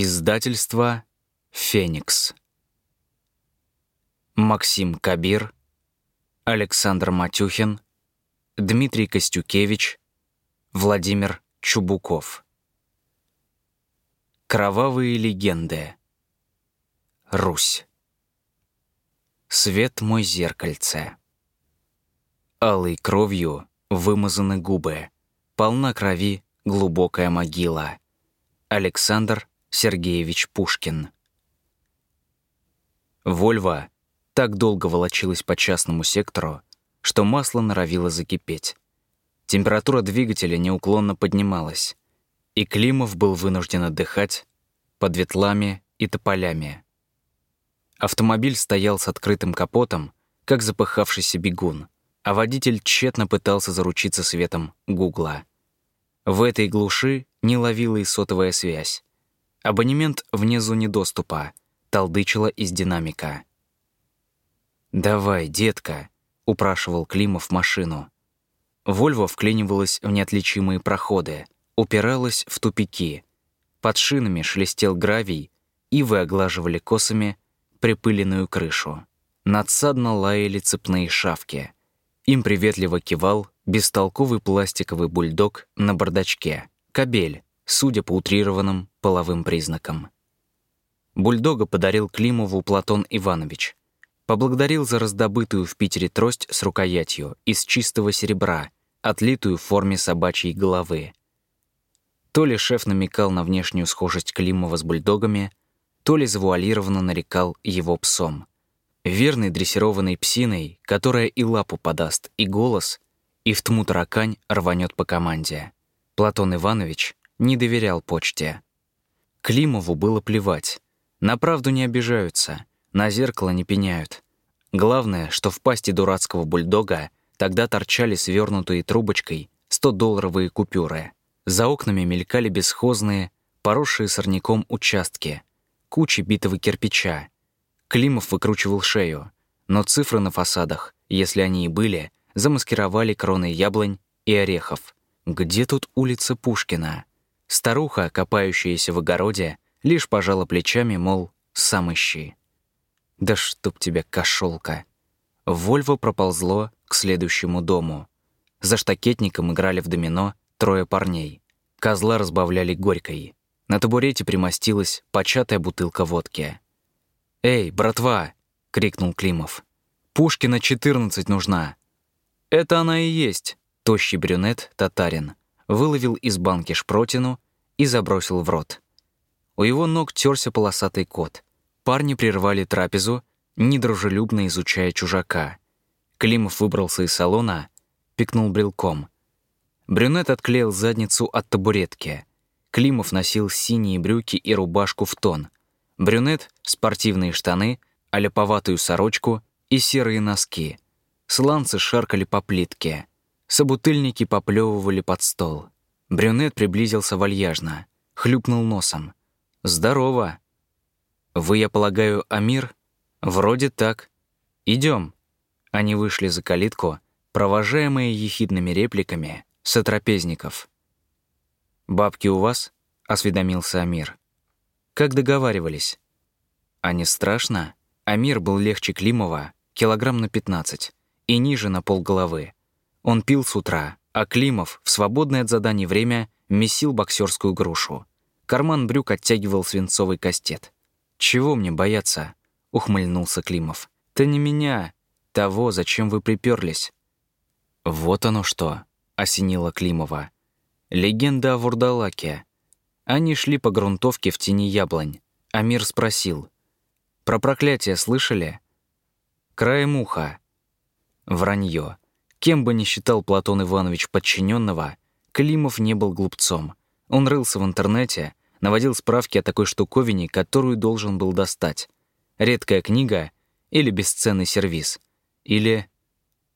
Издательство «Феникс». Максим Кабир, Александр Матюхин, Дмитрий Костюкевич, Владимир Чубуков. Кровавые легенды. Русь. Свет мой зеркальце. Алой кровью вымазаны губы, полна крови глубокая могила. Александр Сергеевич Пушкин. Вольва так долго волочилась по частному сектору, что масло норовило закипеть. Температура двигателя неуклонно поднималась, и Климов был вынужден отдыхать под ветлами и тополями. Автомобиль стоял с открытым капотом, как запыхавшийся бегун, а водитель тщетно пытался заручиться светом гугла. В этой глуши не ловила и сотовая связь. Абонемент вне зоны доступа. Толдычила из динамика. «Давай, детка», — упрашивал Климов машину. Вольво вклинивалась в неотличимые проходы, упиралась в тупики. Под шинами шелестел гравий, ивы оглаживали косами припыленную крышу. Надсадно лаяли цепные шавки. Им приветливо кивал бестолковый пластиковый бульдог на бардачке. Кабель, судя по утрированным половым признакам. Бульдога подарил Климову Платон Иванович. Поблагодарил за раздобытую в Питере трость с рукоятью из чистого серебра, отлитую в форме собачьей головы. То ли шеф намекал на внешнюю схожесть Климова с бульдогами, то ли завуалированно нарекал его псом. Верной дрессированной псиной, которая и лапу подаст, и голос, и в тму таракань рванет по команде. Платон Иванович не доверял почте. Климову было плевать. На правду не обижаются, на зеркало не пеняют. Главное, что в пасти дурацкого бульдога тогда торчали свернутые трубочкой 100-долларовые купюры. За окнами мелькали бесхозные, поросшие сорняком участки, кучи битого кирпича. Климов выкручивал шею, но цифры на фасадах, если они и были, замаскировали кроны яблонь и орехов. Где тут улица Пушкина? Старуха, копающаяся в огороде, лишь пожала плечами, мол, сам ищи. Да чтоб тебя, кошелка. Вольво проползло к следующему дому. За штакетником играли в домино трое парней. Козла разбавляли горькой. На табурете примостилась початая бутылка водки. «Эй, братва!» — крикнул Климов. «Пушкина 14 нужна!» «Это она и есть!» — тощий брюнет, татарин выловил из банки шпротину и забросил в рот. У его ног терся полосатый кот. Парни прервали трапезу, недружелюбно изучая чужака. Климов выбрался из салона, пикнул брелком. Брюнет отклеил задницу от табуретки. Климов носил синие брюки и рубашку в тон. Брюнет — спортивные штаны, аляповатую сорочку и серые носки. Сланцы шаркали по плитке. Собутыльники поплевывали под стол. Брюнет приблизился вальяжно, хлюпнул носом. «Здорово!» «Вы, я полагаю, Амир?» «Вроде так. Идем. Они вышли за калитку, провожаемые ехидными репликами сотрапезников. «Бабки у вас?» — осведомился Амир. «Как договаривались?» «А не страшно?» Амир был легче Климова, килограмм на 15, и ниже на полголовы. Он пил с утра, а Климов в свободное от заданий время месил боксерскую грушу. Карман брюк оттягивал свинцовый кастет. «Чего мне бояться?» — ухмыльнулся Климов. «Ты не меня, того, зачем вы приперлись». «Вот оно что», — осенило Климова. «Легенда о Вурдалаке». Они шли по грунтовке в тени яблонь. Амир спросил. «Про проклятие слышали?» «Краем уха». Вранье. Кем бы ни считал Платон Иванович подчиненного, Климов не был глупцом. Он рылся в интернете, наводил справки о такой штуковине, которую должен был достать. Редкая книга или бесценный сервиз. Или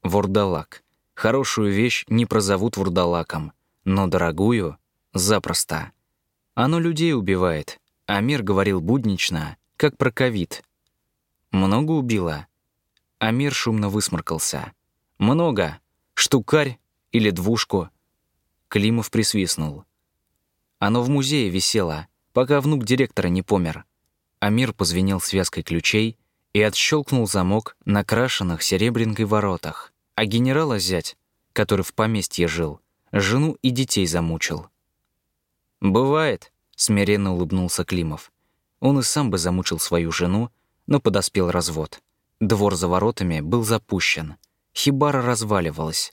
вурдалак. Хорошую вещь не прозовут вурдалаком, но дорогую — запросто. Оно людей убивает, а мир говорил буднично, как про ковид. Много убило? Амир шумно высморкался. «Много. Штукарь или двушку?» Климов присвистнул. «Оно в музее висело. пока внук директора не помер. Амир позвенел связкой ключей и отщелкнул замок на крашенных серебрянкой воротах. А генерала зять, который в поместье жил, жену и детей замучил. «Бывает», — смиренно улыбнулся Климов. Он и сам бы замучил свою жену, но подоспел развод. Двор за воротами был запущен. Хибара разваливалась.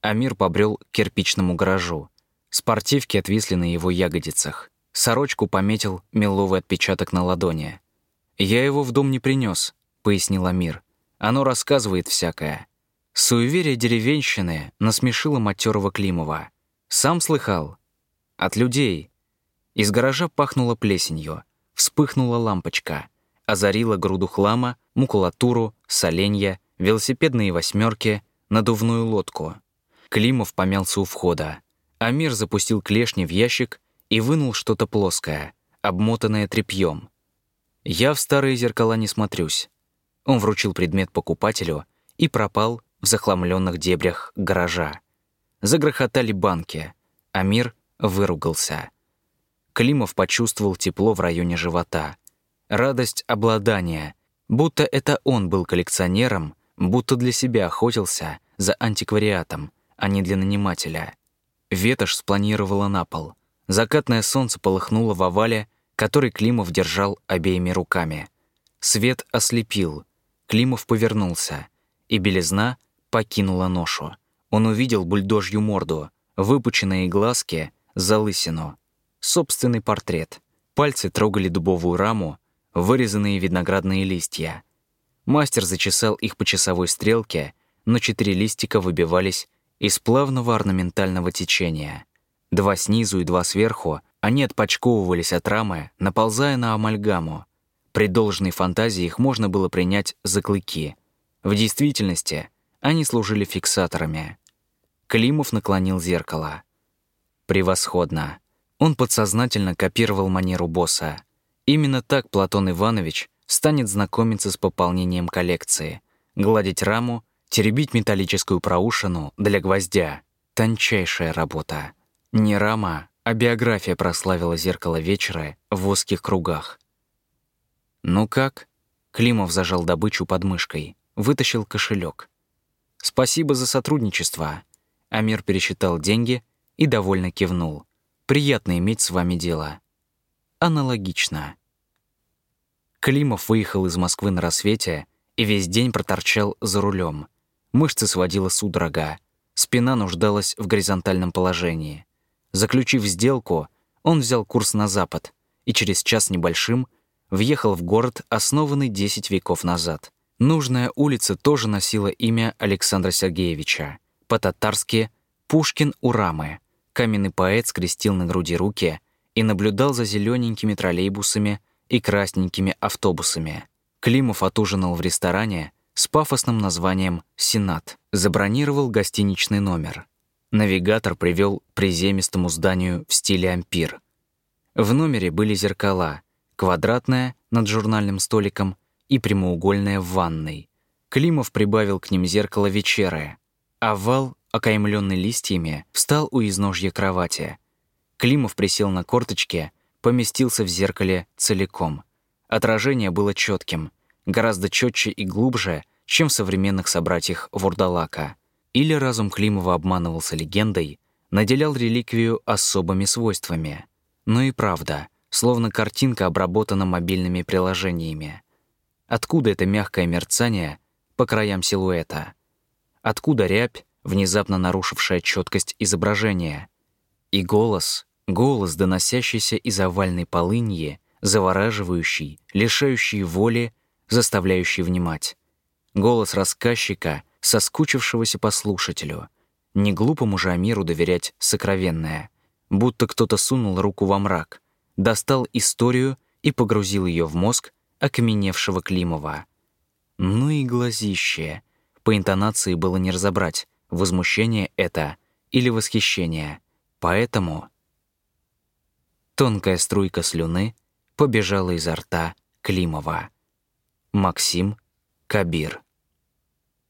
Амир побрел к кирпичному гаражу. Спортивки отвисли на его ягодицах. Сорочку пометил меловый отпечаток на ладони. «Я его в дом не принес, пояснил Амир. «Оно рассказывает всякое». Суеверие деревенщины насмешило матерого Климова. Сам слыхал? От людей. Из гаража пахнуло плесенью. Вспыхнула лампочка. Озарила груду хлама, макулатуру, соленья, велосипедные восьмерки, надувную лодку. Климов помялся у входа. Амир запустил клешни в ящик и вынул что-то плоское, обмотанное тряпьем. «Я в старые зеркала не смотрюсь». Он вручил предмет покупателю и пропал в захламленных дебрях гаража. Загрохотали банки. Амир выругался. Климов почувствовал тепло в районе живота. Радость обладания. Будто это он был коллекционером, будто для себя охотился за антиквариатом, а не для нанимателя. Ветошь спланировала на пол. Закатное солнце полыхнуло в овале, который Климов держал обеими руками. Свет ослепил. Климов повернулся, и белизна покинула ношу. Он увидел бульдожью морду, выпученные глазки, залысину. Собственный портрет. Пальцы трогали дубовую раму, вырезанные виноградные листья. Мастер зачесал их по часовой стрелке, но четыре листика выбивались из плавного орнаментального течения. Два снизу и два сверху, они отпочковывались от рамы, наползая на амальгаму. При должной фантазии их можно было принять за клыки. В действительности они служили фиксаторами. Климов наклонил зеркало. Превосходно. Он подсознательно копировал манеру босса. Именно так Платон Иванович станет знакомиться с пополнением коллекции, гладить раму, теребить металлическую проушину для гвоздя. Тончайшая работа. Не рама, а биография прославила зеркало вечера в узких кругах. «Ну как?» Климов зажал добычу под мышкой, вытащил кошелек. «Спасибо за сотрудничество». Амир пересчитал деньги и довольно кивнул. «Приятно иметь с вами дело». Аналогично. Климов выехал из Москвы на рассвете и весь день проторчал за рулем. Мышцы сводила судорога. Спина нуждалась в горизонтальном положении. Заключив сделку, он взял курс на запад и через час небольшим въехал в город, основанный 10 веков назад. Нужная улица тоже носила имя Александра Сергеевича. По-татарски «Пушкин у рамы». Каменный поэт скрестил на груди руки и наблюдал за зелененькими троллейбусами и красненькими автобусами. Климов отужинал в ресторане с пафосным названием «Сенат». Забронировал гостиничный номер. Навигатор привел приземистому зданию в стиле ампир. В номере были зеркала, квадратное над журнальным столиком и прямоугольное в ванной. Климов прибавил к ним зеркало вечерое. Овал, окаймленный листьями, встал у изножья кровати. Климов присел на корточки, поместился в зеркале целиком. Отражение было четким, гораздо четче и глубже, чем в современных собратьях Вурдалака. Или разум Климова обманывался легендой, наделял реликвию особыми свойствами. Но и правда, словно картинка обработана мобильными приложениями. Откуда это мягкое мерцание по краям силуэта? Откуда рябь, внезапно нарушившая четкость изображения? И голос, голос, доносящийся из овальной полыньи, завораживающий, лишающий воли, заставляющий внимать. Голос рассказчика, соскучившегося по слушателю. Не глупому же Амиру доверять сокровенное. Будто кто-то сунул руку во мрак, достал историю и погрузил ее в мозг, окаменевшего Климова. Ну и глазище. По интонации было не разобрать, возмущение это или восхищение. Поэтому тонкая струйка слюны побежала изо рта Климова. Максим Кабир